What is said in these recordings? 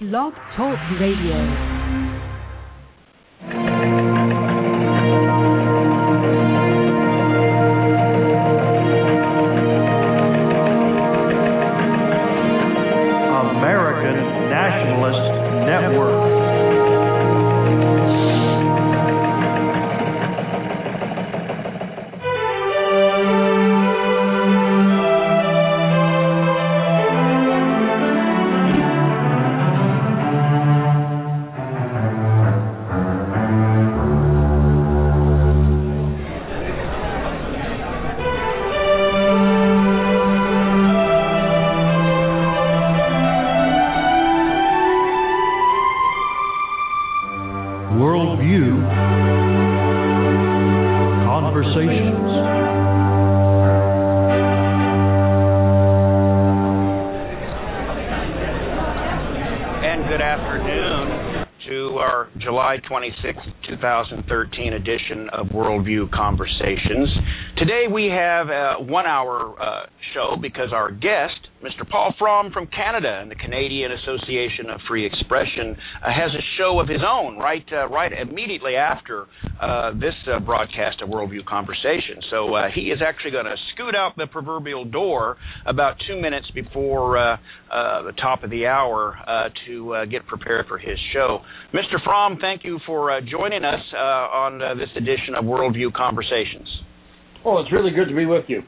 Blog Talk Radio. Edition of Worldview Conversations. Today we have a one hour uh, show because our guest, Mr. Paul Fromm from Canada and the Canadian Association of Free Expression, uh, has a show of his own right uh, right immediately after uh, this uh, broadcast of Worldview Conversations. So uh, he is actually going to scoot out the proverbial door about two minutes before uh, the top of the hour uh, to uh, get prepared for his show. Mr. Fromm, thank you for uh, joining us uh, on uh, this edition of Worldview Conversations. Well, it's really good to be with you.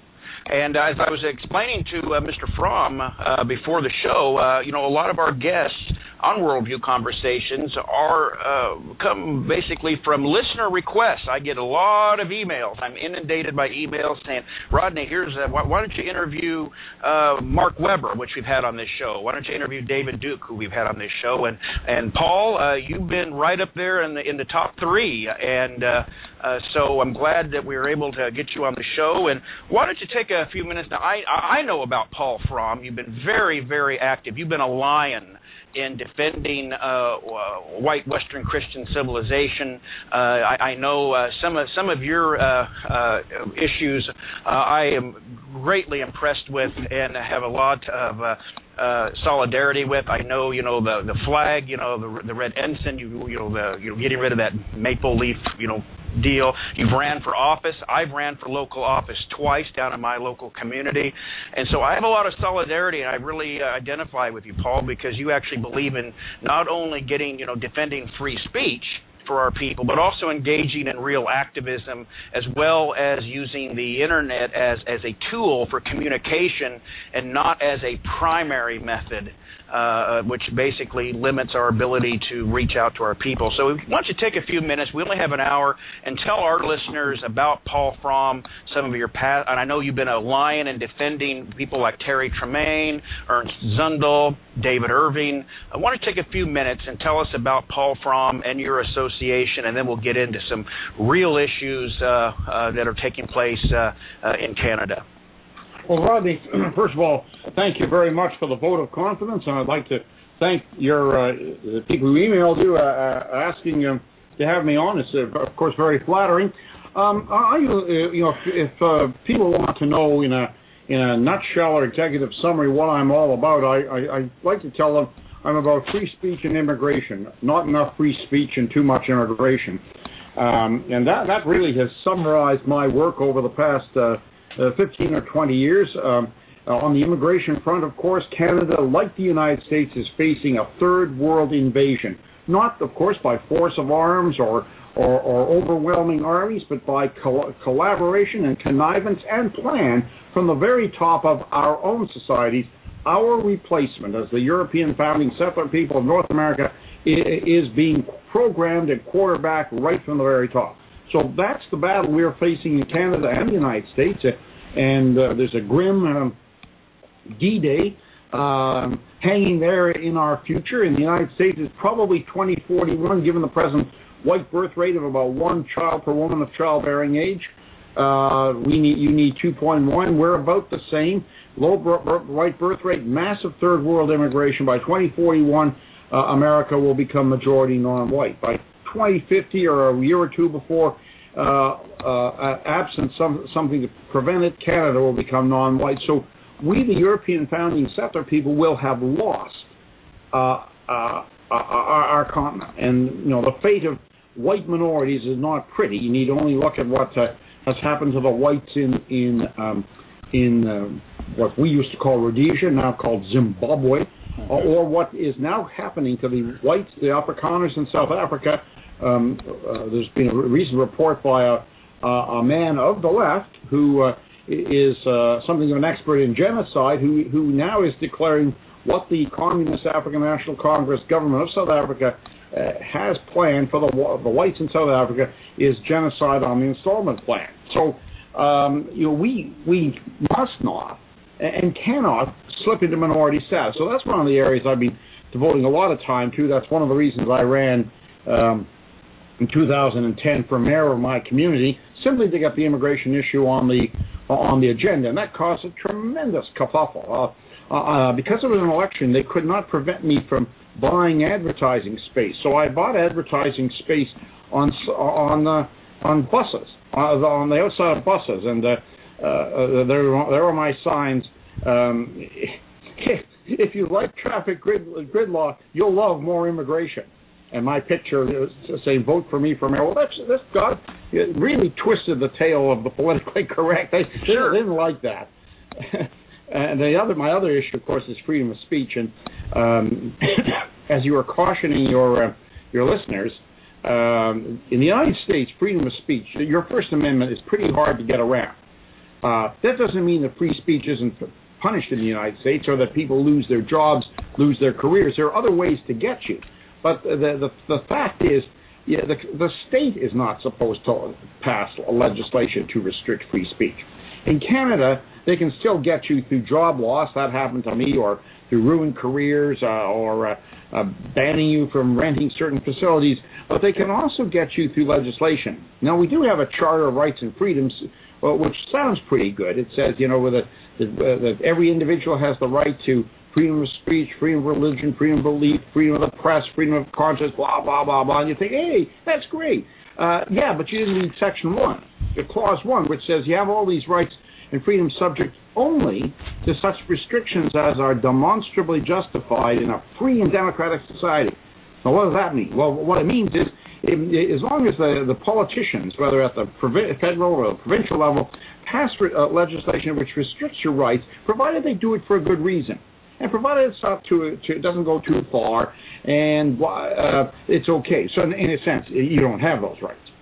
And as I was explaining to uh, Mr. Fromm uh, before the show, uh, you know, a lot of our guests on Worldview Conversations are uh, come basically from listener requests. I get a lot of emails. I'm inundated by emails saying, "Rodney, here's uh, why, why don't you interview uh, Mark Weber, which we've had on this show? Why don't you interview David Duke, who we've had on this show? And and Paul, uh, you've been right up there in the in the top three, and uh, uh, so I'm glad that we were able to get you on the show. And why don't you take a few minutes now? I I know about Paul Fromm. You've been very very active. You've been a lion in defending uh, white Western Christian civilization. Uh, I, I know uh, some of some of your uh, uh, issues. Uh, I am greatly impressed with and have a lot of. Uh, solidarity with. I know, you know, the the flag, you know, the the red ensign, you you know, the you know, getting rid of that maple leaf, you know, deal. You've ran for office. I've ran for local office twice down in my local community, and so I have a lot of solidarity, and I really uh, identify with you, Paul, because you actually believe in not only getting, you know, defending free speech for our people, but also engaging in real activism as well as using the internet as, as a tool for communication and not as a primary method, uh, which basically limits our ability to reach out to our people. So we want you to take a few minutes. We only have an hour and tell our listeners about Paul Fromm, some of your past, and I know you've been a lion in defending people like Terry Tremaine, Ernst Zundel, David Irving. I want to take a few minutes and tell us about Paul Fromm and your association, and then we'll get into some real issues uh, uh, that are taking place uh, uh, in Canada. Well, Rodney, first of all, thank you very much for the vote of confidence, and I'd like to thank your uh, the people who emailed you uh, uh, asking um, to have me on. It's, uh, of course, very flattering. Um, I, you know, if, if uh, people want to know in a in a nutshell or executive summary what I'm all about, I, I, I like to tell them I'm about free speech and immigration. Not enough free speech and too much immigration. Um, and that, that really has summarized my work over the past uh, uh, 15 or 20 years. Um, uh, on the immigration front, of course, Canada, like the United States, is facing a third world invasion. Not, of course, by force of arms or, or, or overwhelming armies, but by col- collaboration and connivance and plan from the very top of our own societies. Our replacement as the European founding settler people of North America is being programmed and quarterbacked right from the very top. So that's the battle we're facing in Canada and the United States. Uh, and uh, there's a grim um, D-Day um, hanging there in our future. In the United States, it's probably 2041, given the present white birth rate of about one child per woman of childbearing age. Uh, we need you need 2.1. We're about the same. Low white birth rate, massive third world immigration. By 2041, uh, America will become majority non-white. By 2050 or a year or two before, uh, uh, absent some, something to prevent it, Canada will become non-white. So we, the European founding settler people, will have lost uh, uh, our, our continent. And you know, the fate of white minorities is not pretty. You need only look at what uh, has happened to the whites in in um, in uh, what we used to call Rhodesia, now called Zimbabwe, or, or what is now happening to the whites, the Afrikaners in South Africa. Um, uh, there's been a recent report by a, a man of the left who uh, is uh, something of an expert in genocide, who who now is declaring what the Communist African National Congress government of South Africa uh, has planned for the the whites in South Africa is genocide on the installment plan. So um, you know we we must not and cannot slip into minority status. So that's one of the areas I've been devoting a lot of time to. That's one of the reasons I ran um, in 2010 for mayor of my community, simply to get the immigration issue on the on the agenda, and that caused a tremendous kerfuffle. Uh, uh, uh, because it was an election, they could not prevent me from buying advertising space. So I bought advertising space on on uh, on buses, uh, on the outside of buses, and uh, uh, there there are my signs. Um, if you like traffic grid gridlock, you'll love more immigration. And my picture saying "Vote for me for mayor." Well, that's that's God it really twisted the tail of the politically correct. I sure. didn't like that. And the other, my other issue, of course, is freedom of speech. And um, as you were cautioning your uh, your listeners, um, in the United States, freedom of speech, your First Amendment is pretty hard to get around. Uh, that doesn't mean that free speech isn't punished in the United States or that people lose their jobs, lose their careers. There are other ways to get you. But the, the, the fact is, yeah, the, the state is not supposed to pass legislation to restrict free speech. In Canada, they can still get you through job loss. That happened to me, or through ruined careers, uh, or uh, uh, banning you from renting certain facilities. But they can also get you through legislation. Now, we do have a Charter of Rights and Freedoms, well, which sounds pretty good. It says, you know, that, that every individual has the right to freedom of speech, freedom of religion, freedom of belief, freedom of the press, freedom of conscience, blah, blah, blah, blah. And you think, hey, that's great. Uh, yeah, but you didn't read Section 1, Clause 1, which says you have all these rights and freedoms subject only to such restrictions as are demonstrably justified in a free and democratic society. Now, what does that mean? Well, what it means is, as long as the, the politicians, whether at the federal or provincial level, pass uh, legislation which restricts your rights, provided they do it for a good reason, and provided it's not too, too it doesn't go too far, and uh, it's okay. So, in, in, a sense, you don't have those rights.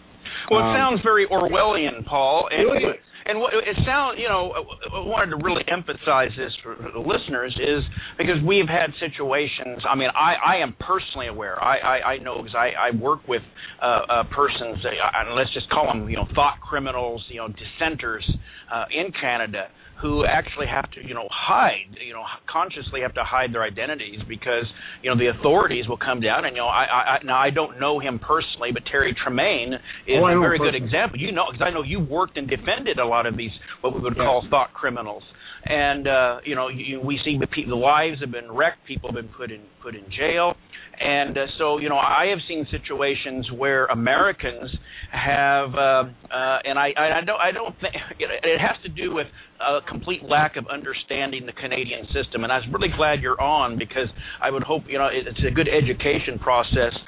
Well, it um, sounds very Orwellian, Paul. And, and what it sounds, you know, I wanted to really emphasize this for the listeners is because we've had situations. I mean, I, I am personally aware. I, I, I know because I, I work with uh, uh, persons, uh, let's just call them, you know, thought criminals, you know, dissenters uh, in Canada who actually have to, you know, hide, you know, consciously have to hide their identities because, you know, the authorities will come down and, you know, I, I now I don't know him personally, but Terry Tremaine is oh, a very good example. You know, because I know you worked and defended a lot of these what we would yeah. call thought criminals, and uh, you know, you, we see the, the lives have been wrecked, people have been put in put in jail. And uh, so, you know, I have seen situations where Americans have, uh, uh, and I, I don't, I don't think it has to do with a complete lack of understanding the Canadian system. And I was really glad you're on because I would hope, you know, it's a good education process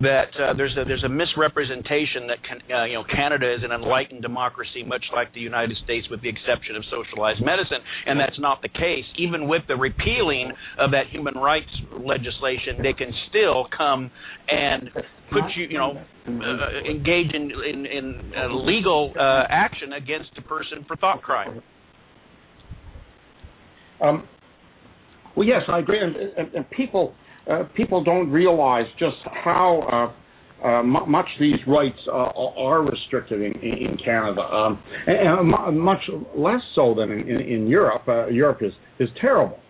that uh, there's a there's a misrepresentation that can, uh, you know Canada is an enlightened democracy, much like the United States, with the exception of socialized medicine, and that's not the case. Even with the repealing of that human rights legislation, they can still come and put you, you know, uh, engage in in, in legal uh, action against a person for thought crime. Um, well, yes, I agree, and, and, and people uh, people don't realize just how uh, uh, much these rights uh, are restricted in, in Canada, um, and, and, much less so than in, in Europe. Uh, Europe is is terrible,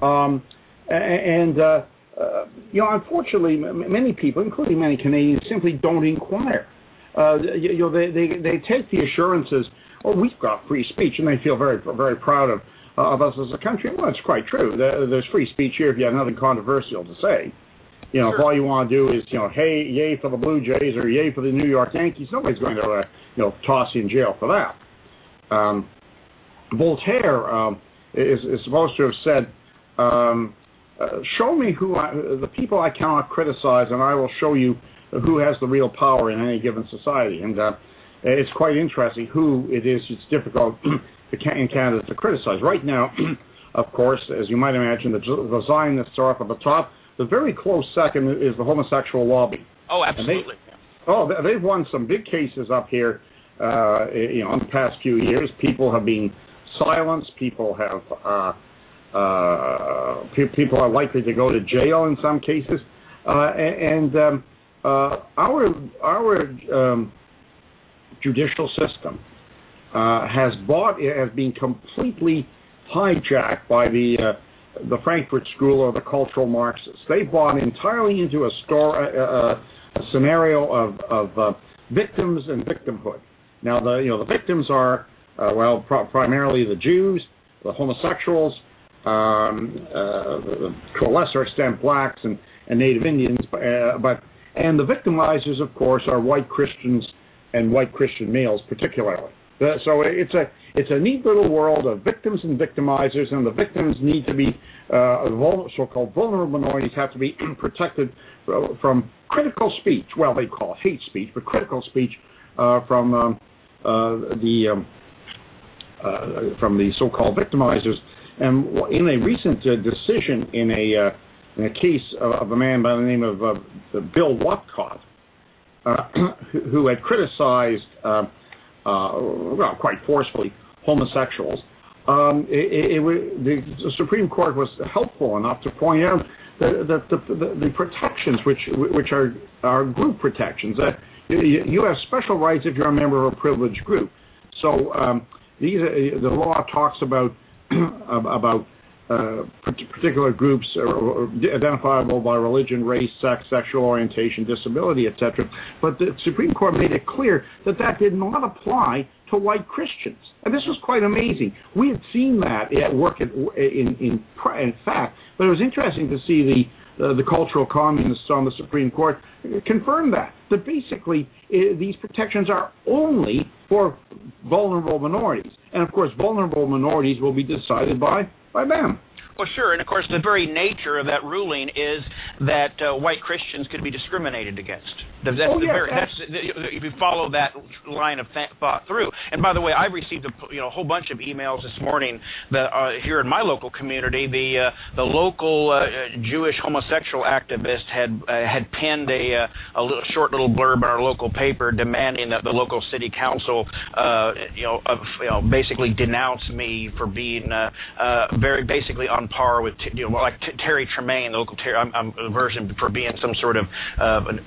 um, and you know, unfortunately, many people, including many Canadians, simply don't inquire. You, you, know, they, they they take the assurances, "Oh, we've got free speech," and they feel very very proud of of us as a country. Well, it's quite true. There's free speech here if you have nothing controversial to say. You know, sure. if all you want to do is, you know, hey, yay for the Blue Jays or yay for the New York Yankees, nobody's going to, uh, you know, toss you in jail for that. Um, Voltaire um, is, is supposed to have said, um, uh, show me who I, the people I cannot criticize, and I will show you who has the real power in any given society. And uh, it's quite interesting who it is. It's difficult in Canada to criticize. Right now, of course, as you might imagine, the, the Zionists are up at the top. The very close second is the homosexual lobby. Oh, absolutely. They, oh, they've won some big cases up here. Uh, you know, in the past few years, people have been silenced. People have uh, uh, pe- people are likely to go to jail in some cases, uh, and um, uh, our our um, judicial system uh, has bought has been completely hijacked by the uh, the Frankfurt School or the cultural Marxists. They bought entirely into a, store, a scenario of, of victims and victimhood. Now the you know the victims are well primarily the Jews, the homosexuals, um, uh, to a lesser extent blacks and, and Native Indians, uh, but and the victimizers, of course, are white Christians and white Christian males, particularly. Uh, so it's a it's a neat little world of victims and victimizers, and the victims need to be uh, so-called vulnerable minorities have to be protected from critical speech. Well, they call it hate speech, but critical speech uh, from um, uh, the um, uh, from the so-called victimizers. And in a recent uh, decision in a, uh, in a case of, a man by the name of uh, Bill Whatcott, uh, who had criticized, uh, uh, well, quite forcefully, homosexuals, um, it, it, it, the Supreme Court was helpful enough to point out that, the, the, the, protections, which which are, are group protections, that you, you have special rights if you're a member of a privileged group. So um, these, the law talks about about uh, particular groups identifiable by religion, race, sex, sexual orientation, disability, etc. But the Supreme Court made it clear that that did not apply to white Christians. And this was quite amazing. We had seen that at work in, in, in fact, but it was interesting to see the uh, the cultural communists on the Supreme Court confirm that. That basically uh, these protections are only for vulnerable minorities. And of course, vulnerable minorities will be decided by, by them. Well, sure, and of course, the very nature of that ruling is that uh, white Christians could be discriminated against. That's oh, the yeah, very, that's, if you follow that line of thought through. And by the way, I received a you know a whole bunch of emails this morning that uh, here in my local community, the uh, the local uh, Jewish homosexual activist had uh, had penned a uh, a little, short little blurb in our local paper demanding that the local city council you know you know basically denounce me for being very basically on par with you know like Terry Tremaine, the local Terry, I'm, I'm version for being some sort of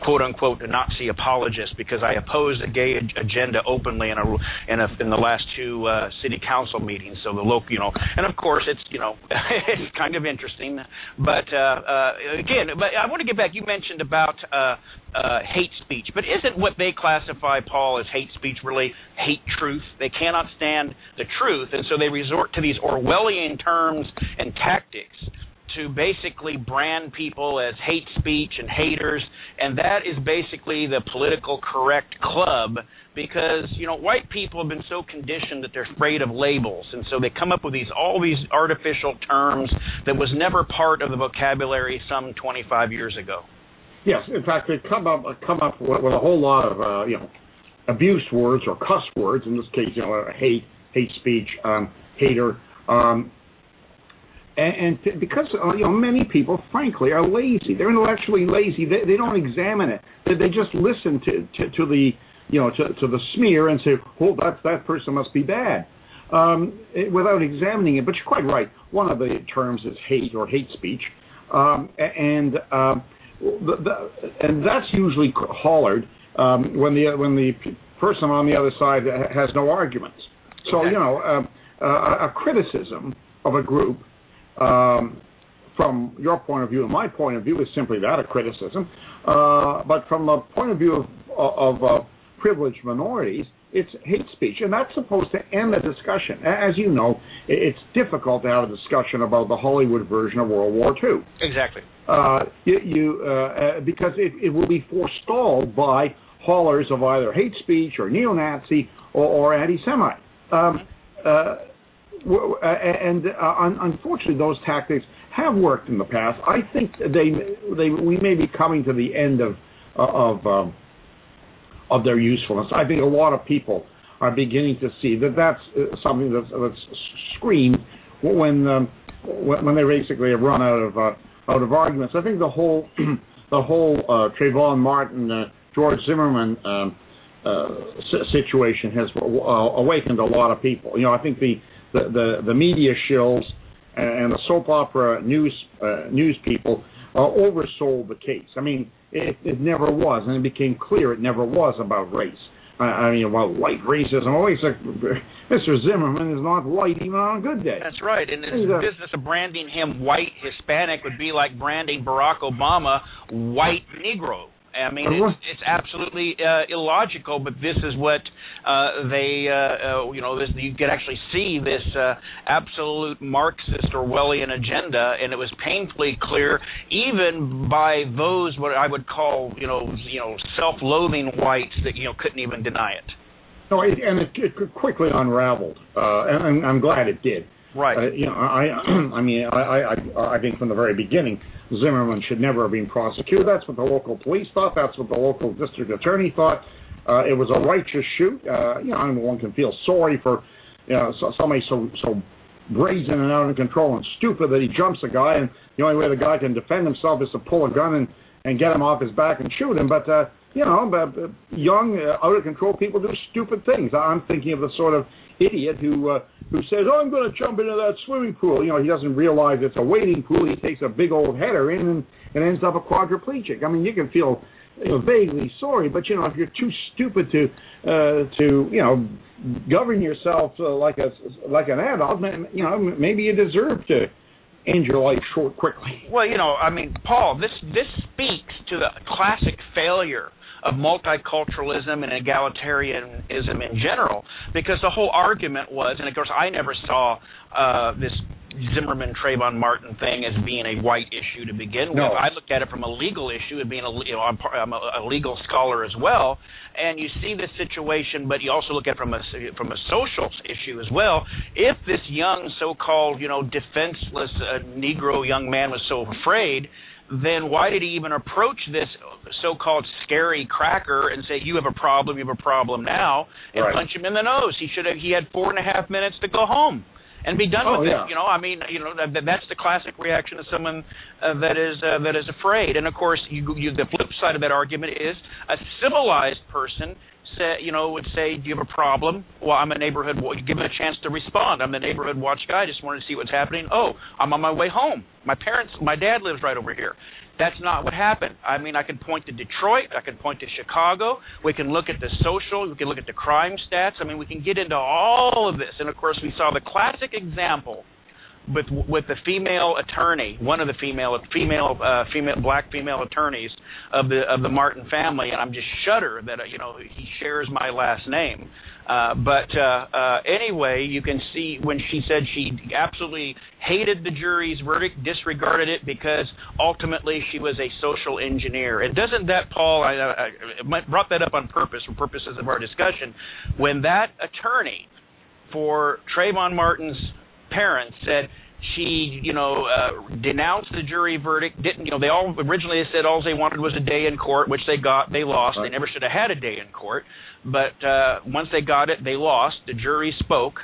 quote unquote Nazi apologist because I opposed a gay agenda openly in a in a in the last two uh, city council meetings. So the local, you know, and of course it's you know it's kind of interesting, but uh, uh, again, but I want to get back. You mentioned about. Uh, uh, hate speech, but isn't what they classify, Paul, as hate speech really hate truth? They cannot stand the truth, and so they resort to these Orwellian terms and tactics to basically brand people as hate speech and haters, and that is basically the political correct club because you know white people have been so conditioned that they're afraid of labels, and so they come up with these all these artificial terms that was never part of the vocabulary some 25 years ago. Yes, in fact, they come up come up with, with a whole lot of uh, you know abuse words or cuss words. In this case, you know, hate, hate speech, um, hater. Um, and, and because uh, you know many people, frankly, are lazy. They're intellectually lazy. They, they don't examine it. They, they just listen to, to, to the you know to, to the smear and say, "Oh, that that person must be bad," um, it, without examining it. But you're quite right. One of the terms is hate or hate speech, um, and um, the, the, and that's usually hollered um, when the when the person on the other side has no arguments. So you know, um, uh, a criticism of a group um, from your point of view and my point of view is simply that, a criticism. Uh, but from the point of view of, of uh, privileged minorities, it's hate speech, and that's supposed to end the discussion. As you know, it's difficult to have a discussion about the Hollywood version of World War II. Exactly. Uh, you, you uh, uh, because it, it, will be forestalled by haulers of either hate speech or neo-Nazi or, or anti-Semite. Um, uh, uh, and uh, unfortunately, those tactics have worked in the past. I think they they we may be coming to the end of of um, of their usefulness. I think a lot of people are beginning to see that that's uh, something that's, that's screamed when um, when they basically have run out of uh, out of arguments. I think the whole the whole uh, Trayvon Martin, uh, George Zimmerman um, uh, situation has uh, awakened a lot of people. You know, I think the the the, the media shills and the soap opera news uh, news people uh, oversold the case. I mean, it, it never was, and it became clear it never was about race. I mean, about white racism. Like, Mr. Zimmerman is not white even on a good day. That's right. And the business of branding him white Hispanic would be like branding Barack Obama white Negro. I mean, it's, it's absolutely uh, illogical, but this is what uh, they, uh, uh, you know, this, you could actually see this uh, absolute Marxist Orwellian agenda, and it was painfully clear, even by those what I would call, you know, you know, self-loathing whites that you know couldn't even deny it. No, and it, it quickly unraveled, uh, and I'm glad it did. Right. Uh, you know, I, I mean, I, I, I think from the very beginning, Zimmerman should never have been prosecuted. That's what the local police thought. That's what the local district attorney thought. Uh, it was a righteous shoot. Uh, you know, one can feel sorry for, you know, somebody so so brazen and out of control and stupid that he jumps a guy, and the only way the guy can defend himself is to pull a gun and and get him off his back and shoot him. But uh, you know, but, young, uh, out of control people do stupid things. I'm thinking of the sort of idiot who uh, who says, "Oh, I'm going to jump into that swimming pool." You know, he doesn't realize it's a wading pool. He takes a big old header in and, and ends up a quadriplegic. I mean, you can feel you know, vaguely sorry, but you know, if you're too stupid to uh, to you know govern yourself uh, like a like an adult, you know, maybe you deserve to end your life short quickly. Well, you know, I mean, Paul, this this speaks to the classic failure of multiculturalism and egalitarianism in general, because the whole argument was, and of course I never saw uh, this Zimmerman Trayvon Martin thing as being a white issue to begin no. with. I looked at it from a legal issue, and being a you know I'm, I'm a, a, legal scholar as well, and you see this situation, but you also look at it from a from a social issue as well. If this young so-called you know defenseless uh, Negro young man was so afraid then why did he even approach this so-called scary cracker and say, "You have a problem. You have a problem now," and right. punch him in the nose? He should have. He had four and a half minutes to go home and be done oh, with yeah. it. You know, I mean, you know, that, that's the classic reaction of someone uh, that is uh, that is afraid. And of course, you, you, the flip side of that argument is a civilized person say, you know, would say, "Do you have a problem?" Well, I'm a neighborhood. Give him a chance to respond. I'm the neighborhood watch guy. I just wanted to see what's happening. Oh, I'm on my way home. My parents, my dad lives right over here. That's not what happened. I mean, I can point to Detroit. I can point to Chicago. We can look at the social. We can look at the crime stats. I mean, we can get into all of this. And of course, we saw the classic example with with the female attorney, one of the female female uh, female black female attorneys of the of the Martin family, and I'm just shudder that you know he shares my last name. Uh, but uh, uh, anyway, you can see when she said she absolutely hated the jury's verdict, disregarded it because ultimately she was a social engineer. And doesn't that, Paul? I, I brought that up on purpose for purposes of our discussion. When that attorney for Trayvon Martin's parents said she, you know, uh, denounced the jury verdict. Didn't, you know, they all originally they said all they wanted was a day in court, which they got. They lost. Right. They never should have had a day in court. But uh, once they got it, they lost. The jury spoke.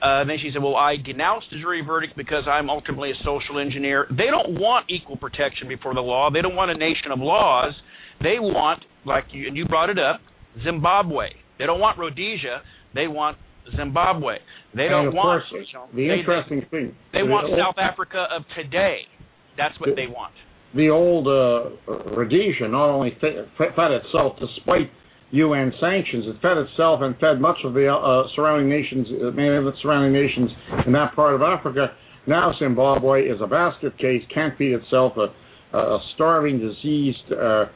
Uh, then she said, well, I denounced the jury verdict because I'm ultimately a social engineer. They don't want equal protection before the law. They don't want a nation of laws. They want, like you, and you brought it up, Zimbabwe. They don't want Rhodesia. They want Zimbabwe. They don't want. Course, the they, interesting they, thing. They the want old, South Africa of today. That's what the, they want. The old uh, Rhodesia not only fed, fed itself despite UN sanctions, it fed itself and fed much of the uh, surrounding nations, uh, many of the surrounding nations in that part of Africa. Now Zimbabwe is a basket case, can't feed itself, a, a starving, diseased. Uh,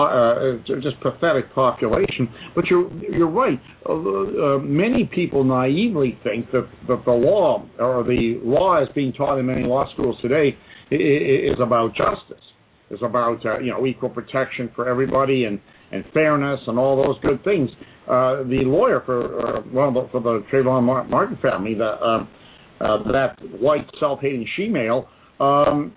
uh, just pathetic population. But you're you're right. Uh, uh, many people naively think that, that the law or the law as being taught in many law schools today is about justice. Is about uh, you know equal protection for everybody and and fairness and all those good things. Uh, the lawyer for uh, well for the Trayvon Martin family, the, uh, uh, that white self-hating she-male um,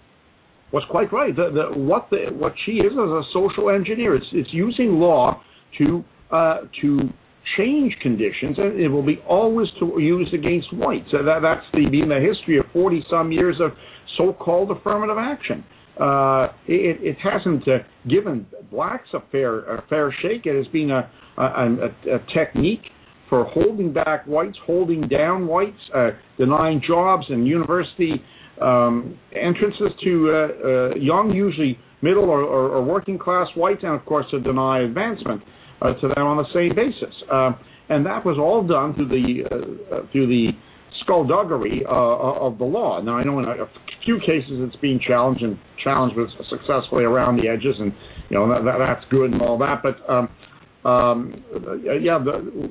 was quite right. The, the, what the, what she is is a social engineer. It's it's using law to uh, to change conditions, and it will be always to used against whites. So that that's the been the history of forty some years of so-called affirmative action. Uh, it, it hasn't uh, given blacks a fair a fair shake. It has been a a, a, a technique for holding back whites, holding down whites, uh, denying jobs and university um, entrances to uh, uh, young, usually middle or, or, or, working class whites, and of course to deny advancement uh, to them on the same basis. Um, and that was all done through the uh, uh, through the skullduggery of the law. Now I know in a, few cases it's being challenged and challenged successfully around the edges, and you know that, that's good and all that, but. Um, um, yeah, the,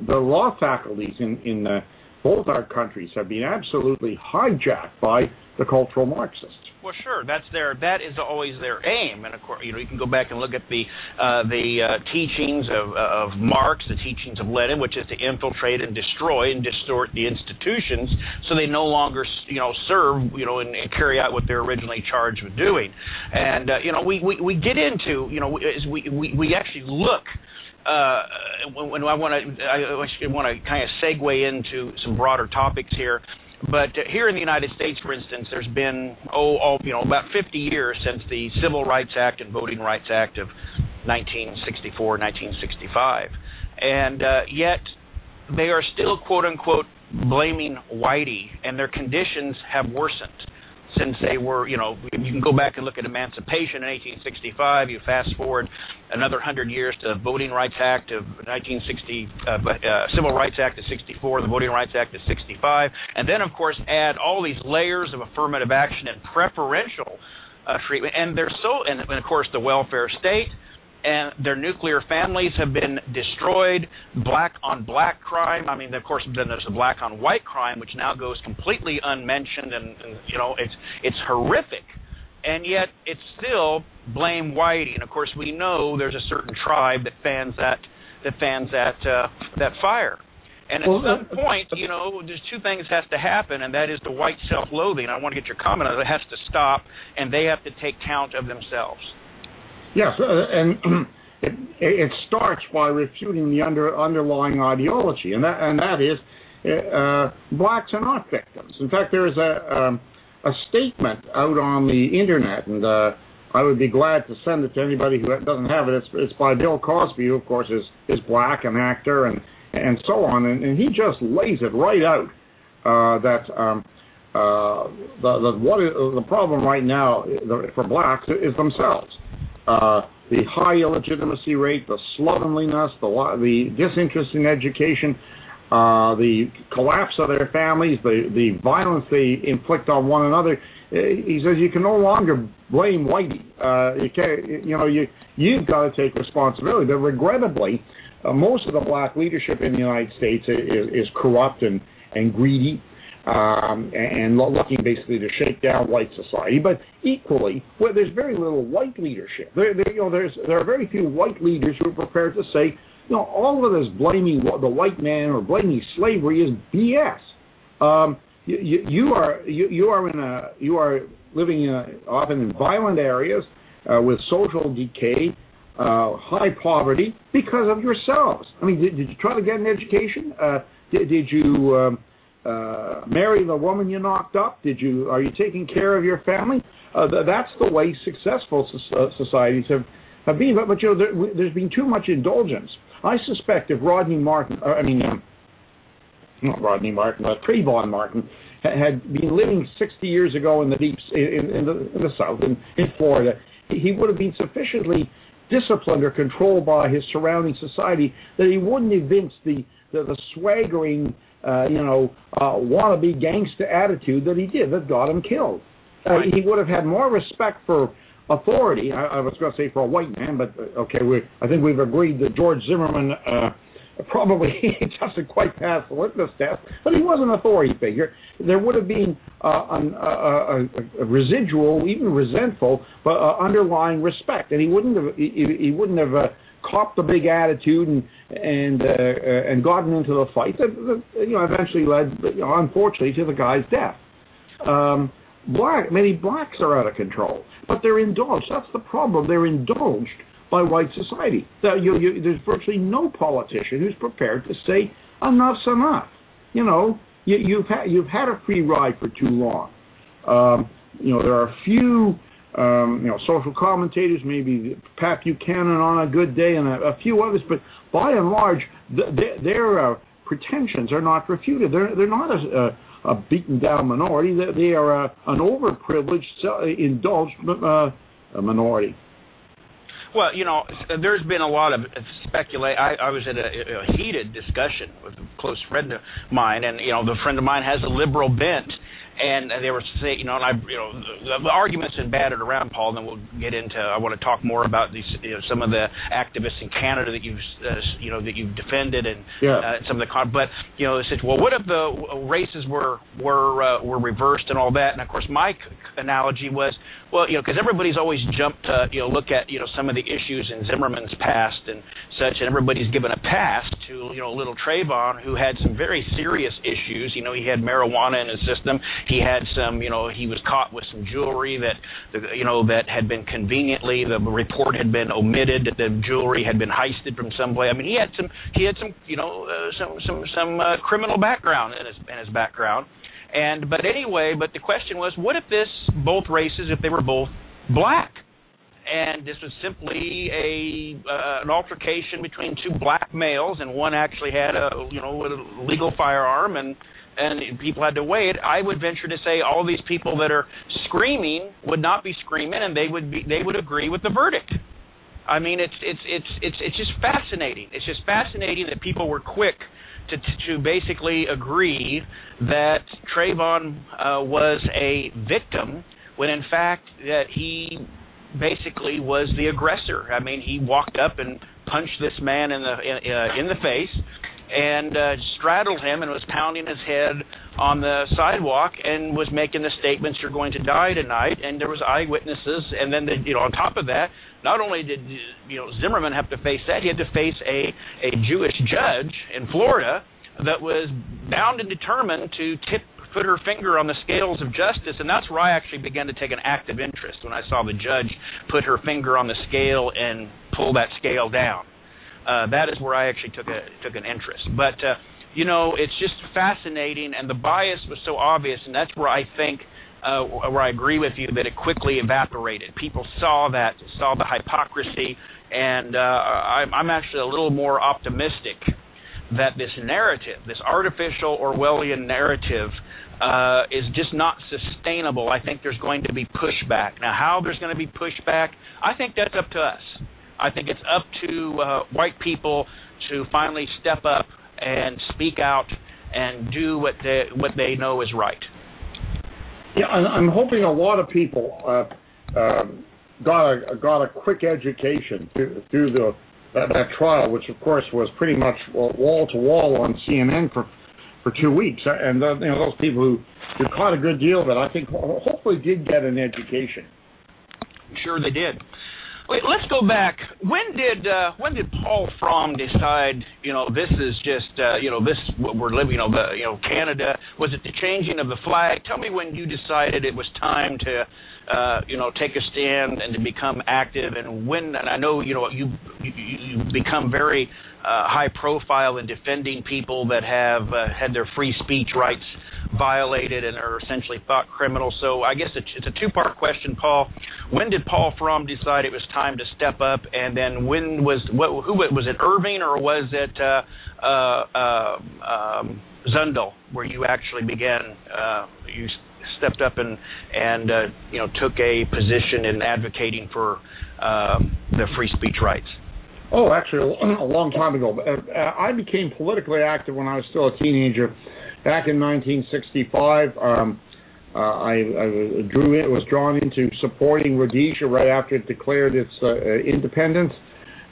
the law faculties in, in uh, both our countries have been absolutely hijacked by the cultural Marxists. Well, sure, that's their that is always their aim, and of course, you know, you can go back and look at the uh, the uh, teachings of, uh, of Marx, the teachings of Lenin, which is to infiltrate and destroy and distort the institutions, so they no longer, you know, serve, you know, and, and carry out what they're originally charged with doing. And uh, you know, we, we we get into, you know, as we we, we actually look uh, when I want to, I actually want to kind of segue into some broader topics here. But uh, here in the United States, for instance, there's been oh, oh, you know, about 50 years since the Civil Rights Act and Voting Rights Act of 1964, 1965, and uh, yet they are still quote unquote blaming Whitey, and their conditions have worsened since they were, you know, you can go back and look at emancipation in 1865. You fast forward another 100 years to the Voting Rights Act of 1960, uh, uh, Civil Rights Act of 64, the Voting Rights Act of 65, and then, of course, add all these layers of affirmative action and preferential uh, treatment. And they're so, and, and of course, the welfare state and their nuclear families have been destroyed. Black on black crime. I mean, of course, then there's a black on white crime, which now goes completely unmentioned, and, and you know, it's it's horrific. And yet, it's still blame Whitey. And of course, we know there's a certain tribe that fans that that fans that uh, that fire. And at well, some uh, point, you know, there's two things has to happen, and that is the white self-loathing. I want to get your comment on it. It has to stop, and they have to take count of themselves. Yes, uh, and it, it starts by refuting the under, underlying ideology, and that, and that is uh, blacks are not victims. In fact, there is a, um, a statement out on the internet, and uh, I would be glad to send it to anybody who doesn't have it. It's, it's by Bill Cosby, who, of course, is, is black, an actor, and, and so on, and, and he just lays it right out uh, that um, uh, the, the, what is, the problem right now for blacks is themselves uh, the high illegitimacy rate, the slovenliness, the, the disinterest in education, uh, the collapse of their families, the, the violence they inflict on one another. Uh, he says you can no longer blame Whitey. Uh, you, can't, you know, you, you've got to take responsibility. But regrettably, uh, most of the black leadership in the United States is, is corrupt and, and greedy um, and looking basically to shake down white society. But equally, there's very little white leadership. There, there, you know, there's there are very few white leaders who are prepared to say, you know, all of this blaming the white man or blaming slavery is BS. Um, you, you, are you, you are in a you are living in a, often in violent areas uh, with social decay, uh, high poverty because of yourselves. I mean, did, did you try to get an education? Uh, did, did you um, uh, marry the woman you knocked up? Did you are you taking care of your family? Uh, th- that's the way successful so- uh, societies have, have been. But, but you know, there, has been too much indulgence. I suspect if Rodney Martin, uh, I mean, um, not Rodney Martin, but Trayvon Martin, ha- had been living 60 years ago in the deep in, in, the, in the South, in, in Florida, he would have been sufficiently disciplined or controlled by his surrounding society that he wouldn't evince the the, the swaggering uh, you know, uh, wannabe gangster attitude that he did that got him killed. Uh, he would have had more respect for authority. I, I was going to say for a white man, but uh, okay, we I think we've agreed that George Zimmerman uh, probably doesn't quite pass the litmus test, but he was an authority figure. There would have been uh, an, a, a, residual, even resentful, but uh, underlying respect, and he wouldn't have he, he wouldn't have uh, copped the big attitude and and uh, uh, and gotten into the fight that, that you know eventually led, you know, unfortunately, to the guy's death. Um, black, many blacks are out of control, but they're indulged. That's the problem. They're indulged by white society. You, you, there's virtually no politician who's prepared to say enough's enough. You know, you, you've had you've had a free ride for too long. Um, you know, there are a few um, you know social commentators, maybe Pat Buchanan on a good day, and a, a few others, but by and large, th- their uh, pretensions are not refuted. They're they're not a, a, beaten down minority. They, they are a, an overprivileged, uh, indulged uh, minority. Well, you know, there's been a lot of speculation. I, I was at a, a heated discussion with close friend of mine, and you know, the friend of mine has a liberal bent, and they were saying, you know, and I, you know, the, the argument's been battered around, Paul. And then we'll get into. I want to talk more about these, you know, some of the activists in Canada that you've, uh, you know, that you've defended, and yeah. uh, some of the. Con- But you know, they said, well, what if the races were were uh, were reversed and all that? And of course, my analogy was, well, you know, because everybody's always jumped to, you know, look at, you know, some of the issues in Zimmerman's past and such, and everybody's given a pass to, you know, little Trayvon, who had some very serious issues. You know, he had marijuana in his system. He had some, you know, he was caught with some jewelry that, you know, that had been conveniently, the report had been omitted, that the jewelry had been heisted from somewhere. I mean, he had some, he had some, you know, uh, some, some, some uh, criminal background in his, in his background. And but anyway, but the question was, what if this both races, if they were both black, and this was simply a uh, an altercation between two black males, and one actually had a you know a legal firearm, and and people had to weigh it. I would venture to say all these people that are screaming would not be screaming, and they would be they would agree with the verdict. I mean, it's it's it's it's it's just fascinating. It's just fascinating that people were quick to, to basically agree that Trayvon uh, was a victim when in fact that he basically was the aggressor. I mean, he walked up and punched this man in the in, uh, in the face and uh, straddled him and was pounding his head on the sidewalk and was making the statements, "You're going to die tonight." And there was eyewitnesses, and then the, you know on top of that, not only did you know Zimmerman have to face that, he had to face a a Jewish judge in Florida that was bound and determined to tip put her finger on the scales of justice, and that's where I actually began to take an active interest when I saw the judge put her finger on the scale and pull that scale down. Uh, that is where I actually took a took an interest. But uh, you know, it's just fascinating, and the bias was so obvious, and that's where I think. Uh, where I agree with you that it quickly evaporated. People saw that, saw the hypocrisy, and uh, I'm, I'm actually a little more optimistic that this narrative, this artificial Orwellian narrative, uh, is just not sustainable. I think there's going to be pushback. Now, how there's going to be pushback, I think that's up to us. I think it's up to uh, white people to finally step up and speak out and do what they what they know is right. Yeah, I'm hoping a lot of people uh, uh, got a got a quick education through, through the that, that, trial, which of course was pretty much wall to wall on CNN for for two weeks, and uh, you know those people who, who caught a good deal of it, I think hopefully did get an education. I'm sure they did. Wait, let's go back. When did uh, when did Paul Fromm decide? You know, this is just uh, you know this what we're living. You know, the you know Canada. Was it the changing of the flag? Tell me when you decided it was time to uh, you know take a stand and to become active. And when and I know you know you you, you become very uh, high profile in defending people that have uh, had their free speech rights violated and are essentially thought criminals. So I guess it's a two-part question, Paul. When did Paul Fromm decide it was time to step up? And then when was what? Who was it? Irving or was it uh, uh, uh, um, Zundel, where you actually began? Uh, you stepped up and and uh, you know took a position in advocating for um, the free speech rights. Oh, actually, a long time ago. Uh, I became politically active when I was still a teenager back in 1965, um, uh, I, I, drew it was drawn into supporting Rhodesia right after it declared its uh, independence.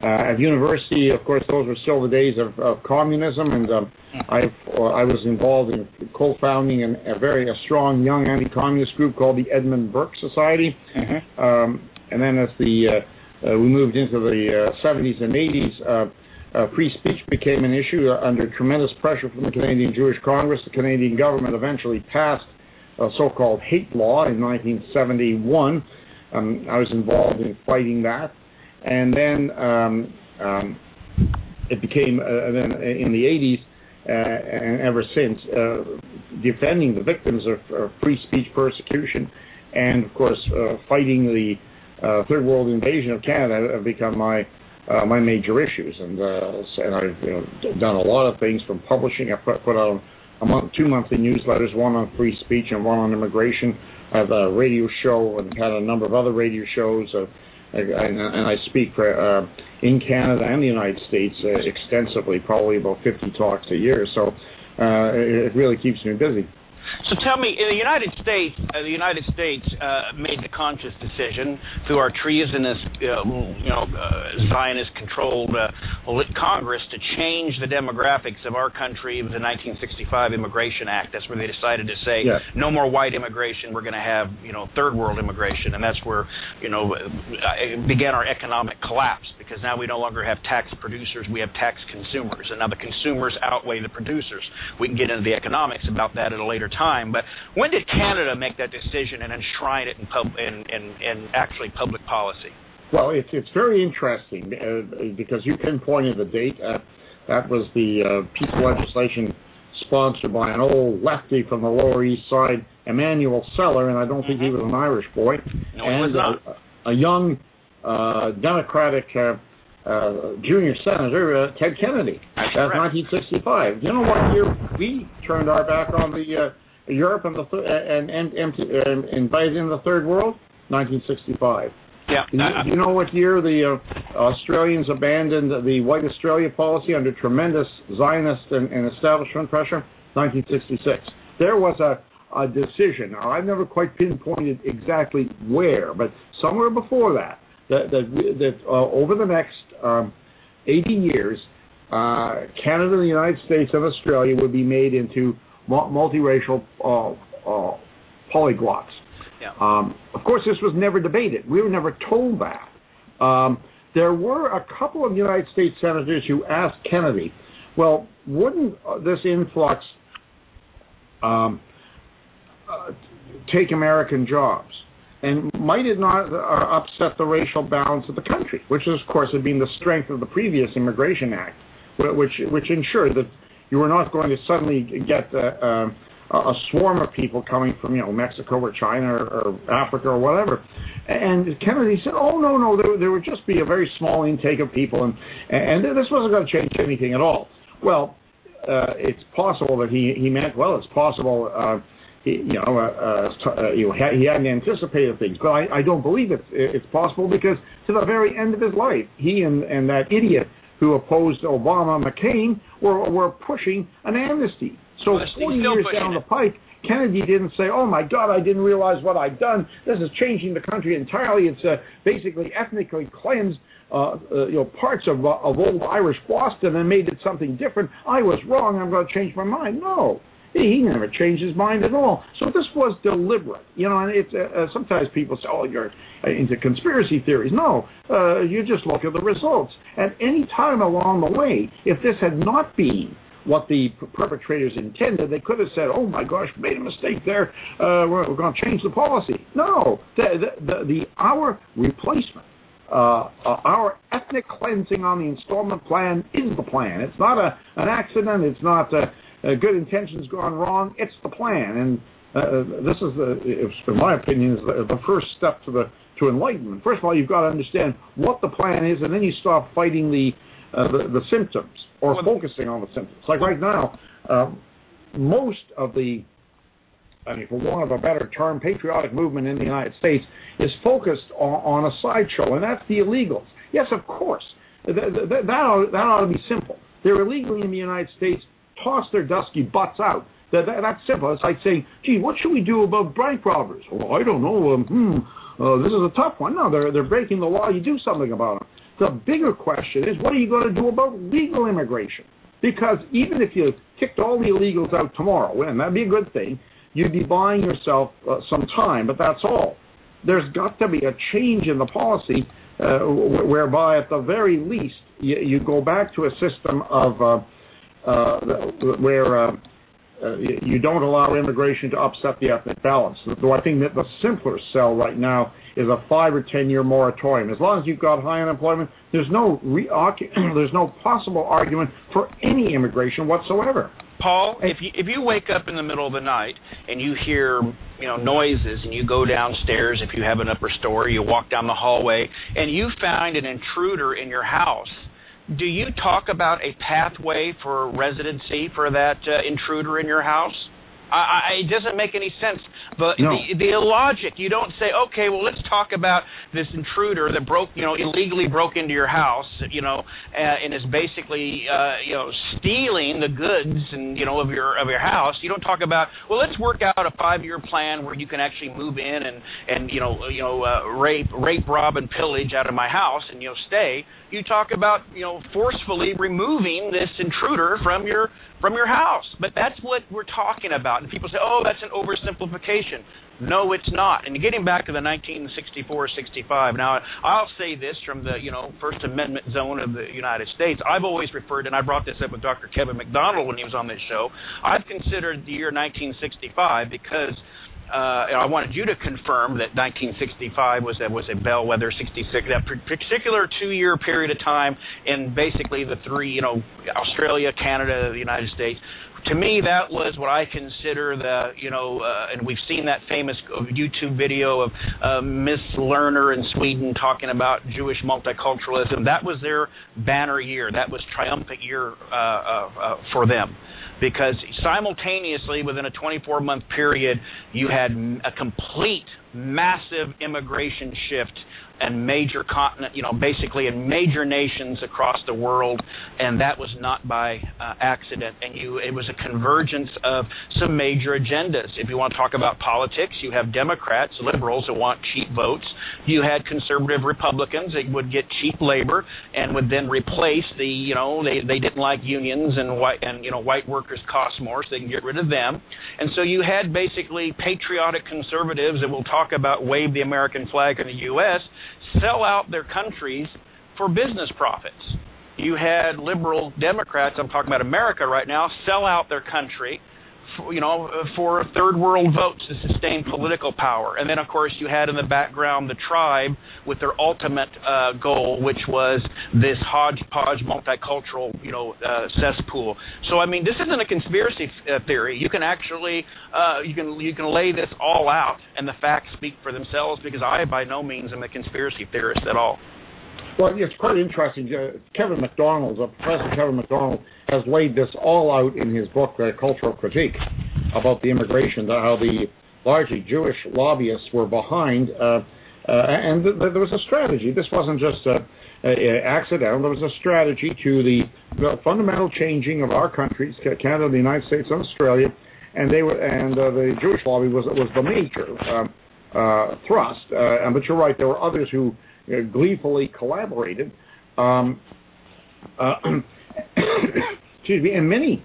Uh, at university, of course, those were still the days of, of communism, and um, I, I was involved in co-founding an, a very a strong young anti-communist group called the Edmund Burke Society. Mm-hmm. Um, and then as the uh, uh, we moved into the 70s and 80s, uh, free speech became an issue uh, under tremendous pressure from the Canadian Jewish Congress. The Canadian government eventually passed a so-called hate law in 1971. Um, I was involved in fighting that, and then um, um, it became uh, then in the 80s uh, and ever since uh, defending the victims of, of, free speech persecution, and of course uh, fighting the third world invasion of Canada have become my uh, my major issues. And and I've you know, done a lot of things from publishing. I put, put out a month, two monthly newsletters, one on free speech and one on immigration. I have a radio show and had a number of other radio shows. Uh, and, I speak for, uh, in Canada and the United States uh, extensively, probably about 50 talks a year. So uh, it really keeps me busy. So tell me, in the United States, uh, the United States uh, made the conscious decision through our treasonous, uh, you know, uh, Zionist-controlled uh, Congress to change the demographics of our country with the 1965 Immigration Act. That's where they decided to say yes. no more white immigration. We're going to have, you know, third world immigration, and that's where, you know, began our economic collapse because now we no longer have tax producers, we have tax consumers, and now the consumers outweigh the producers. We can get into the economics about that at a later time time. But when did Canada make that decision and enshrine it in, pub, in, in, in actually public policy? Well, it's, it's very interesting uh, because you pinpointed the date. Uh, that was the uh, piece of legislation sponsored by an old lefty from the Lower East Side, Emanuel Celler, and I don't think mm-hmm. he was an Irish boy. No, and a, a, young uh, Democratic uh, uh, junior senator, uh, Ted Kennedy. That's 1965. You know what year we turned our back on the uh, Europe and the th- and, and, and, and invited in the third world? 1965. Yeah. Do you, do you know what year the uh, Australians abandoned the White Australia policy under tremendous Zionist and, and establishment pressure? 1966. There was a, a decision. Now, I've never quite pinpointed exactly where, but somewhere before that, that, that, that uh, over the next um, 80 years, uh, Canada, the United States, and Australia would be made into multiracial uh, uh, polyglots. Yeah. Um, of course, this was never debated. We were never told that. Um, there were a couple of United States senators who asked Kennedy, well, wouldn't this influx um, uh, take American jobs? And might it not uh, upset the racial balance of the country, which, of course, had been the strength of the previous Immigration Act, which, which ensured that you were not going to suddenly get uh, a swarm of people coming from, you know, Mexico or China or, or, Africa or whatever. And Kennedy said, oh, no, no, there, there would just be a very small intake of people, and, and this wasn't going to change anything at all. Well, uh, it's possible that he, he meant, well, it's possible, uh, he, you know, uh, uh you know, he hadn't anticipated things. But I, I don't believe it's, it's possible because to the very end of his life, he and, and that idiot who opposed Obama McCain were, were pushing an amnesty. So well, 40 years down the pike, Kennedy didn't say, oh my God, I didn't realize what I'd done. This is changing the country entirely. It's uh, basically ethnically cleansed uh, uh, you know, parts of, uh, of old Irish Boston and made it something different. I was wrong. I'm going to change my mind. No. He never changed his mind at all. So this was deliberate. You know, and it's, uh, uh, sometimes people say, oh, you're into conspiracy theories. No, uh, you just look at the results. At any time along the way, if this had not been what the perpetrators intended, they could have said, oh my gosh, made a mistake there, uh, we're, we're going to change the policy. No, the, the, the, our replacement uh, uh, our ethnic cleansing on the installment plan is the plan. It's not a, an accident. It's not a, uh, good intentions gone wrong. It's the plan, and uh, uh this is the, in my opinion, is the, the, first step to the to enlightenment. First of all, you've got to understand what the plan is, and then you stop fighting the uh, the, the, symptoms or well, focusing on the symptoms. Like right now, um, most of the I mean, for want of a better term, patriotic movement in the United States is focused on, on a sideshow, and that's the illegals. Yes, of course. That, that, that, ought, that ought to be simple. They're illegally in the United States toss their dusky butts out. That, that, that's simple. It's like saying, gee, what should we do about bank robbers? Well, I don't know. Um, hmm, uh, this is a tough one. No, they're, they're breaking the law. You do something about them. The bigger question is, what are you going to do about legal immigration? Because even if you kicked all the illegals out tomorrow, and that'd be a good thing, you'd be buying yourself uh, some time, but that's all. There's got to be a change in the policy uh, whereby, at the very least, you, you, go back to a system of uh, where uh, you don't allow immigration to upset the ethnic balance. Though I think that the simpler sell right now is a five or ten year moratorium. As long as you've got high unemployment, there's no re- there's no possible argument for any immigration whatsoever. Paul, if you if you wake up in the middle of the night and you hear you know noises and you go downstairs if you have an upper story, you walk down the hallway and you find an intruder in your house, do you talk about a pathway for residency for that uh, intruder in your house? I, I, it doesn't make any sense. But No. the, the illogic, you don't say, okay, well, let's talk about this intruder that broke, you know, illegally broke into your house, you know, uh, and is basically, uh, you know, stealing the goods and you know of your of your house. You don't talk about, well, let's work out a five year plan where you can actually move in and and you know you know uh, rape rape rob and pillage out of my house and you know stay. You talk about you know forcefully removing this intruder from your from your house. But that's what we're talking about. And people say, oh, that's an oversimplification. No, it's not. And getting back to the 1964-65, now I'll say this from the you know First Amendment zone of the United States. I've always referred, and I brought this up with Dr. Kevin MacDonald when he was on this show. I've considered the year 1965 because uh, I wanted you to confirm that 1965 was a, was a bellwether 66 that particular two-year period of time in basically the three you know Australia, Canada, the United States. To me, that was what I consider the you know, uh, and we've seen that famous YouTube video of uh, Miss Lerner in Sweden talking about Jewish multiculturalism. That was their banner year. That was triumphant year uh, uh, uh, for them because simultaneously within a 24 month period you had a complete massive immigration shift and major continent you know basically in major nations across the world and that was not by uh, accident. And you it was a convergence of some major agendas. If you want to talk about politics you have democrats liberals who want cheap votes. You had conservative republicans that would get cheap labor and would then replace the you know they they didn't like unions and white and you know white workers cost more so they can get rid of them. And so you had basically patriotic conservatives that will talk about wave the american flag in the us sell out their countries for business profits. You had liberal democrats i'm talking about america right now sell out their country for, you know, for third world votes to sustain political power. And then, of course, you had in the background the tribe with their ultimate uh, goal, which was this hodgepodge multicultural, you know, uh, cesspool. So, I mean, this isn't a conspiracy uh, theory. You can actually, uh, you can you can lay this all out, and the facts speak for themselves. Because I, by no means, am a conspiracy theorist at all. Well, it's quite interesting. Uh, Kevin MacDonald, Professor Kevin MacDonald, has laid this all out in his book, uh, Cultural Critique, about the immigration, how the largely Jewish lobbyists were behind, uh, and th- th- there was a strategy. This wasn't just accidental. There was a strategy to the, the fundamental changing of our countries, Canada, the United States, and Australia, and they were, and the Jewish lobby was was the major um, uh, thrust. Uh, and but you're right, there were others who uh, gleefully collaborated. Um, uh, excuse me, and many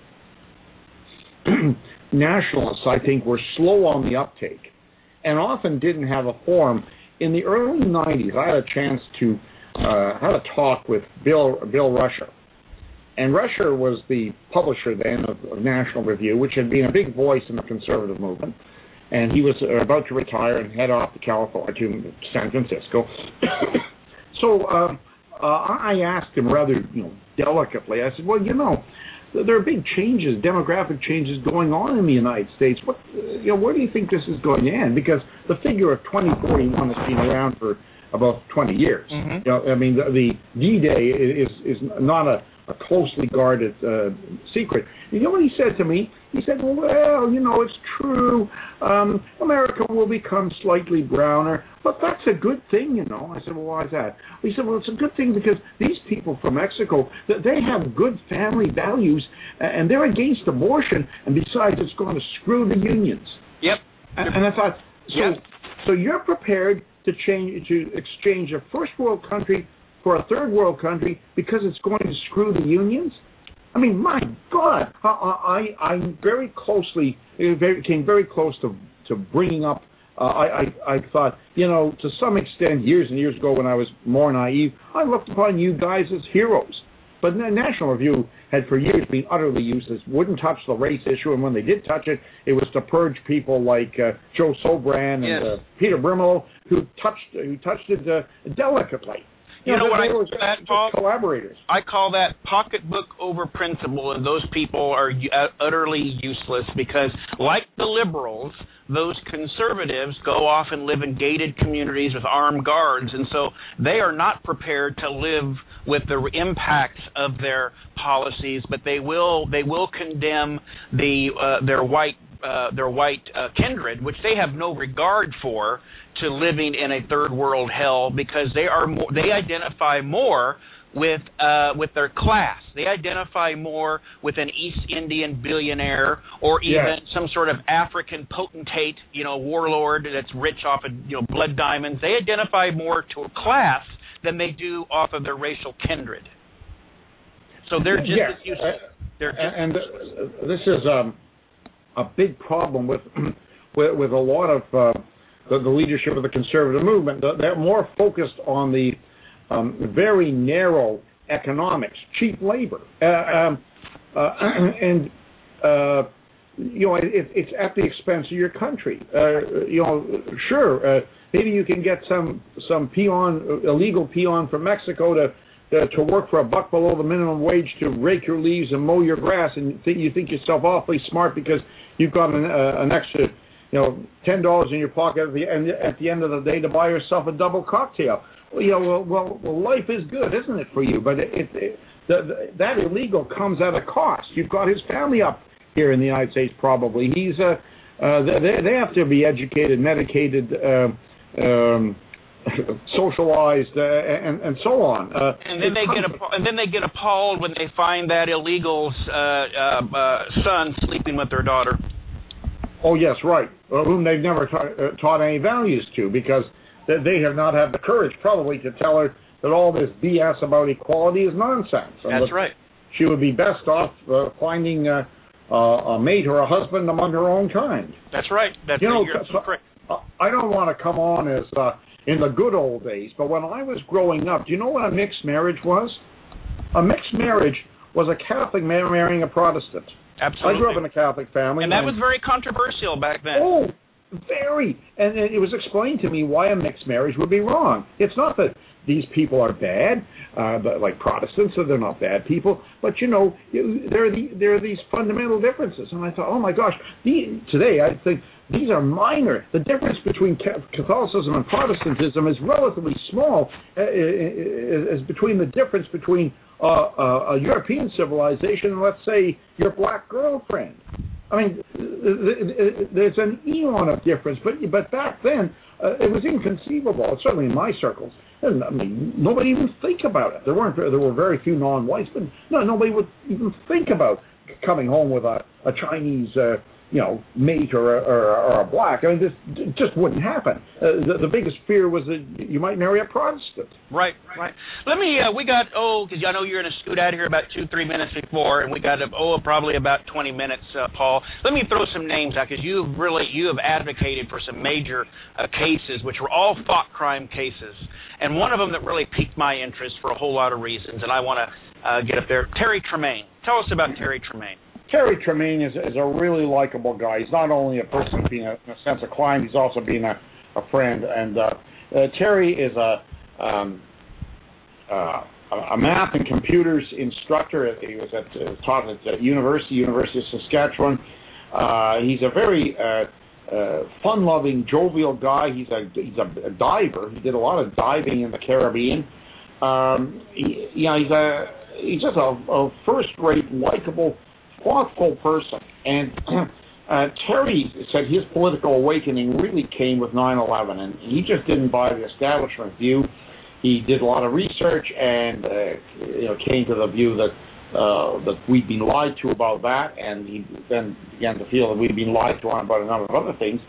nationalists, I think, were slow on the uptake, and often didn't have a forum. In the early '90s, I had a chance to uh, have a talk with Bill Bill Rusher, and Rusher was the publisher then of, of National Review, which had been a big voice in the conservative movement. And he was about to retire and head off to California, to San Francisco. so uh, uh, I asked him rather, you know, delicately. I said, "Well, you know, there are big changes, demographic changes going on in the United States. What, you know, where do you think this is going to end? Because the figure of 2041 has been around for about 20 years. You know, I mean, the, the D-Day is is not a, a closely guarded uh, secret. You know what he said to me? He said, "Well, you know, it's true. Um, America will become slightly browner, but that's a good thing, you know." I said, "Well, why is that?" He said, "Well, it's a good thing because these people from Mexico, th- they have good family values, and they're against abortion, and besides, it's going to screw the unions." Yep. And, and I thought, so, Yeah. so you're prepared to change to exchange a first world country for a third world country because it's going to screw the unions? I mean, my God, I, I, I'm very closely, very, came very close to, to bringing up. Uh, I, I, I thought, you know, to some extent, years and years ago when I was more naive, I looked upon you guys as heroes. But the National Review had for years been utterly useless, wouldn't touch the race issue, and when they did touch it, it was to purge people like uh, Joe Sobran and Yes. uh, Peter Brimelow, who touched who touched it uh, delicately. You know what I call that, Paul? collaborators. I call that pocketbook over principle, and those people are uh, utterly useless because, like the liberals, those conservatives go off and live in gated communities with armed guards, and so they are not prepared to live with the impacts of their policies, but they will they will condemn the uh, their white uh, their white uh, kindred, which they have no regard for, to living in a third world hell because they are more, they identify more with uh, with their class. They identify more with an East Indian billionaire or even Yes. some sort of African potentate, you know, warlord that's rich off of you know blood diamonds. They identify more to a class than they do off of their racial kindred. So they're just Yeah. as useless. They're just, and uh, this is um, a big problem with with, with a lot of uh, the, the leadership of the conservative movement. They're- more focused on the um, very narrow economics, cheap labor, uh, um, uh, and uh, you know it, it's at the expense of your country. Uh, you know, sure, maybe you can get some some peon, illegal peon from Mexico to to work for a buck below the minimum wage to rake your leaves and mow your grass, and you think yourself awfully smart because you've got an, uh, an extra, you know, ten dollars in your pocket at the end at the end of the day to buy yourself a double cocktail. Well, you know, well, well, well life is good, isn't it, for you? But it, it, the, the, that illegal comes at a cost. You've got his family up here in the United States, probably. He's uh, uh, they, they have to be educated, medicated. Uh, um, socialized uh, and and so on. Uh, and then they get comes- appa- and then they get appalled when they find that illegal's uh, uh, uh, son sleeping with their daughter. Oh yes, right. Well, whom they've never ta- uh, taught any values to because they have not had the courage, probably, to tell her that all this BS about equality is nonsense. That's that right. She would be best off uh, finding uh, uh, a mate or a husband among her own kind. That's right. That's You know, correct. I- I don't want to come on as uh, in the good old days, but when I was growing up, do you know what a mixed marriage was? A mixed marriage was a Catholic man marrying a Protestant. Absolutely. I grew up in a Catholic family, and that was very controversial back then. Oh, very. And it was explained to me why a mixed marriage would be wrong. It's not that these people are bad, uh, but like Protestants, so they're not bad people. But you know, there are the, there are these fundamental differences. And I thought, oh my gosh, the, today I think these are minor. The difference between Catholicism and Protestantism is relatively small, uh, as between the difference between uh, uh, a European civilization and let's say your black girlfriend. I mean, th- th- there's an eon of difference, but but back then uh, it was inconceivable. Certainly in my circles, and I mean, nobody even think about it. There weren't there were very few non-whites, but no, nobody would even think about coming home with a a Chinese. Uh, you know, mate or a, or, or a black. I mean, this just wouldn't happen. Uh, the, the biggest fear was that you might marry a Protestant. Right, right. Let me. Uh, we got oh, because I know you're going to scoot out of here about two, three minutes before, and we got oh, probably about 20 minutes, uh, Paul. Let me throw some names out because you've really you have advocated for some major uh, cases, which were all thought crime cases, and one of them that really piqued my interest for a whole lot of reasons, and I want to uh, get up there. Terry Tremaine. Tell us about Terry Tremaine. Terry Tremaine is, is a really likable guy. He's not only a person being a, a sense of client, he's also being a, a friend. And uh, uh, Terry is a um, uh, a math and computers instructor. He was at uh, taught at the university, University of Saskatchewan. Uh, he's a very uh, uh, fun-loving, jovial guy. He's a he's a, a diver. He did a lot of diving in the Caribbean. Um, he, you know, he's a he's just a, a first-rate, likable, thoughtful person. And uh, Terry said his political awakening really came with 9/11, and he just didn't buy the establishment view. He did a lot of research and uh, you know came to the view that uh, that we'd been lied to about that, and he then began to feel that we'd been lied to on about a number of other things.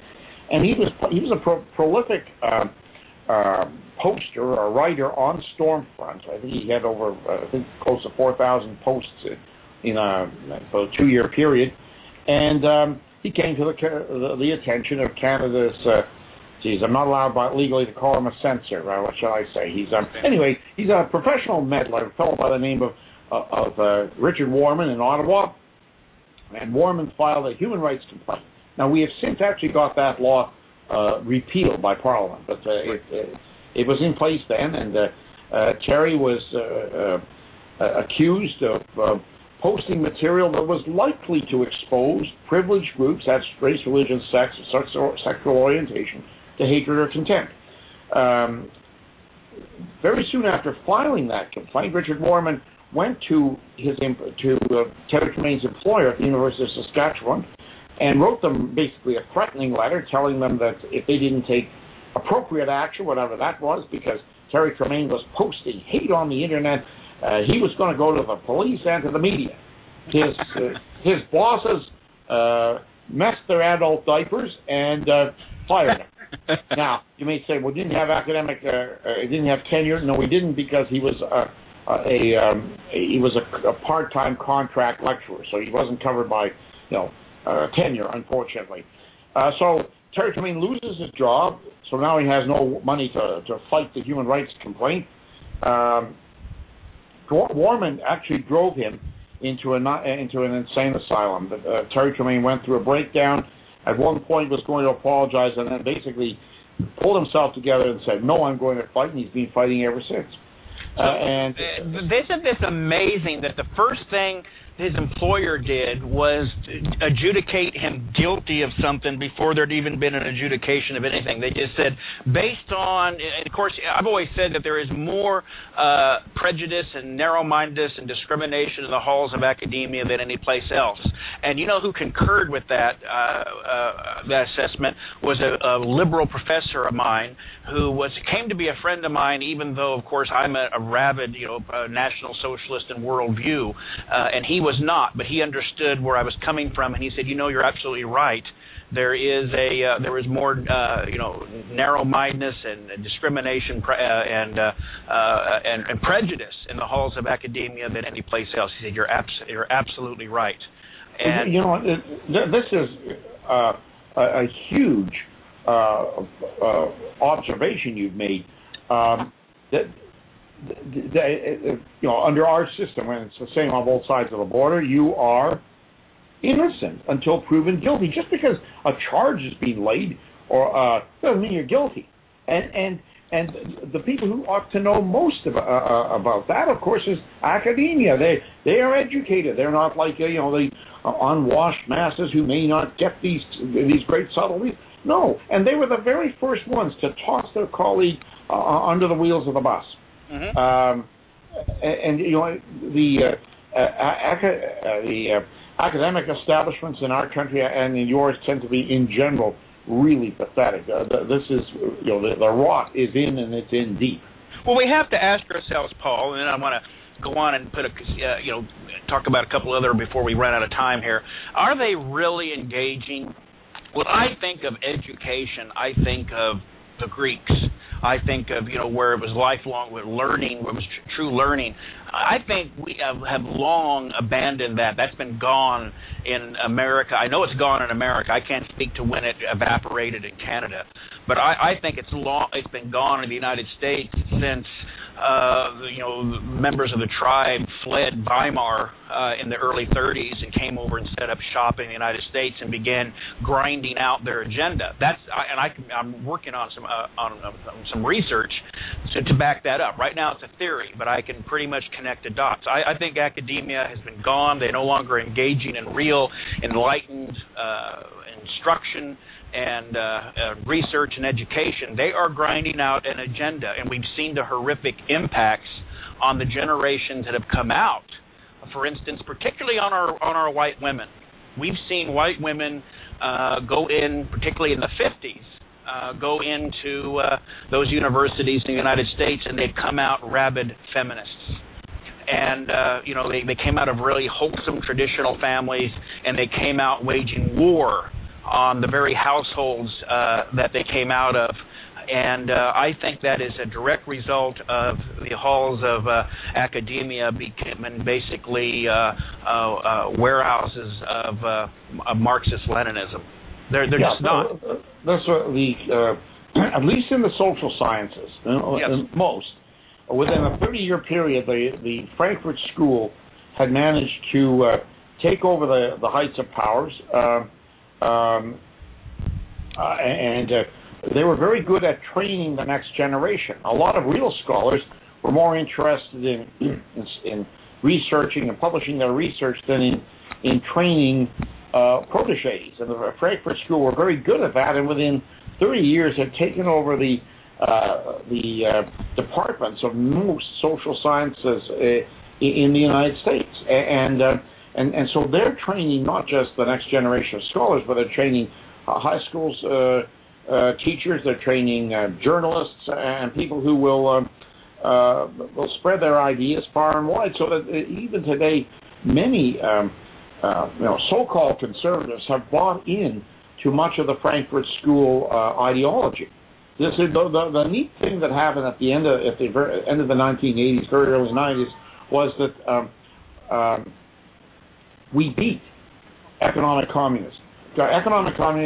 And he was he was a pro- prolific uh, uh, poster or writer on Stormfront. I think he had over uh, I think close to four thousand posts in a, a two-year period, and um, he came to the, the the attention of Canada's. Uh, Geez, I'm not allowed by, legally to call him a censor. Uh, what shall I say? He's um, anyway. He's a professional meddler, a fellow by the name of of uh, Richard Warman in Ottawa, and Warman filed a human rights complaint. Now we have since actually got that law uh, repealed by Parliament, but uh, it, it, was in place then, and uh, uh, Terry was uh, uh, accused of posting material that was likely to expose privileged groups, that's race, religion, sex, sexual, sexual orientation, to hatred or contempt. Um, very soon after filing that complaint, Richard Warman went to his to uh, Terry Tremaine's employer at the University of Saskatchewan and wrote them basically a threatening letter telling them that if they didn't take appropriate action, whatever that was, because Terry Tremaine was posting hate on the internet, uh, he was going to go to the police and to the media. His uh, his bosses uh, messed their adult diapers and uh, fired him. now you may say, well, didn't have academic, uh, uh, didn't have tenure. No, he didn't because he was uh, a um, he was a, a part-time contract lecturer, so he wasn't covered by you know uh, tenure, unfortunately. Uh, so Terry Tremaine loses his job, so now he has no money to, to fight the human rights complaint. Um, Warman actually drove him into a into an insane asylum. Uh, Terry Tremaine went through a breakdown. At one point, was going to apologize, and then basically pulled himself together and said, "No, I'm going to fight," and he's been fighting ever since. Uh, and uh, isn't this amazing that the first thing his employer did was adjudicate him guilty of something before there'd even been an adjudication of anything. They just said, based on, of course, I've always said that there is more uh, prejudice and narrow-mindedness and discrimination in the halls of academia than any place else. And you know who concurred with that uh, uh, that assessment was a, a, liberal professor of mine who was came to be a friend of mine, even though, of course, I'm a, a rabid, you know, national socialist and worldview, uh, and he was not, but he understood where I was coming from, and he said, "You know, you're absolutely right. There is a uh, there is more uh, you know narrow-mindedness and discrimination uh, and, uh, uh, and, and prejudice in the halls of academia than any place else." He said, "You're abs- you're absolutely right." And you know, this is uh, a, a huge observation you've made. Um, that you know, under our system, and it's the same on both sides of the border, you are innocent until proven guilty. Just because a charge is being laid or uh, doesn't mean you're guilty. And and and the people who ought to know most about, uh, uh, about that, of course, is academia. They they are educated. They're not like uh, you know the uh, unwashed masses who may not get these these great subtleties. No, and they were the very first ones to toss their colleague uh, under the wheels of the bus. Mm-hmm. Um, and, and, you know the uh, uh, uh, the uh, academic establishments in our country and in yours tend to be, in general, really pathetic. Uh, this is you know the, the rot is in and it's in deep. Well, we have to ask ourselves, Paul, and I want to go on and put a uh, you know talk about a couple other before we run out of time here. Are they really engaging? When I think of education, I think of the Greeks. I think of you know where it was lifelong with learning, where it was tr- true learning. I think we have, have long abandoned that. That's been gone in America. I know it's gone in America. I can't speak to when it evaporated in Canada, but I, I think it's long. It's been gone in the United States since uh, you know members of the tribe fled Weimar uh, in the early 30s and came over and set up shop in the United States and began grinding out their agenda. That's and I, I'm working on some uh, on, some research to, to back that up. Right now it's a theory, but I can pretty much connect the dots. I, I think academia has been gone. They're no longer engaging in real enlightened uh, instruction and uh, uh, research and education, they are grinding out an agenda, and we've seen the horrific impacts on the generations that have come out. For instance, particularly on our on our white women, we've seen white women uh, go in, particularly in the 50s, uh, go into uh, those universities in the United States, and they've come out rabid feminists and uh, you know they, they came out of really wholesome traditional families and they came out waging war on the very households uh, that they came out of. And uh, I think that is a direct result of the halls of uh, academia becoming basically uh, uh, uh, warehouses of, of Marxist Leninism. They're, they're yeah, just not. That's the, at least in the social sciences, you know, yes. most, within a 30-year period, the, the Frankfurt School had managed to uh, take over the, the heights of powers, uh, um, uh, and uh, they were very good at training the next generation. A lot of real scholars were more interested in, in, in researching and publishing their research than in, in training uh, proteges. And the Frankfurt School were very good at that, and within 30 years had taken over the uh, the uh, departments of most social sciences uh, in the United States, and uh, and and so they're training not just the next generation of scholars, but they're training uh, high schools uh, uh, teachers, they're training uh, journalists and people who will um, uh, will spread their ideas far and wide. So that uh, even today, many um, you know so-called conservatives have bought in to much of the Frankfurt School ideology. This is the, the, the neat thing that happened at the end of at the end of the 1980s, very early 90s, was that um, um, we beat economic communism. Economic communism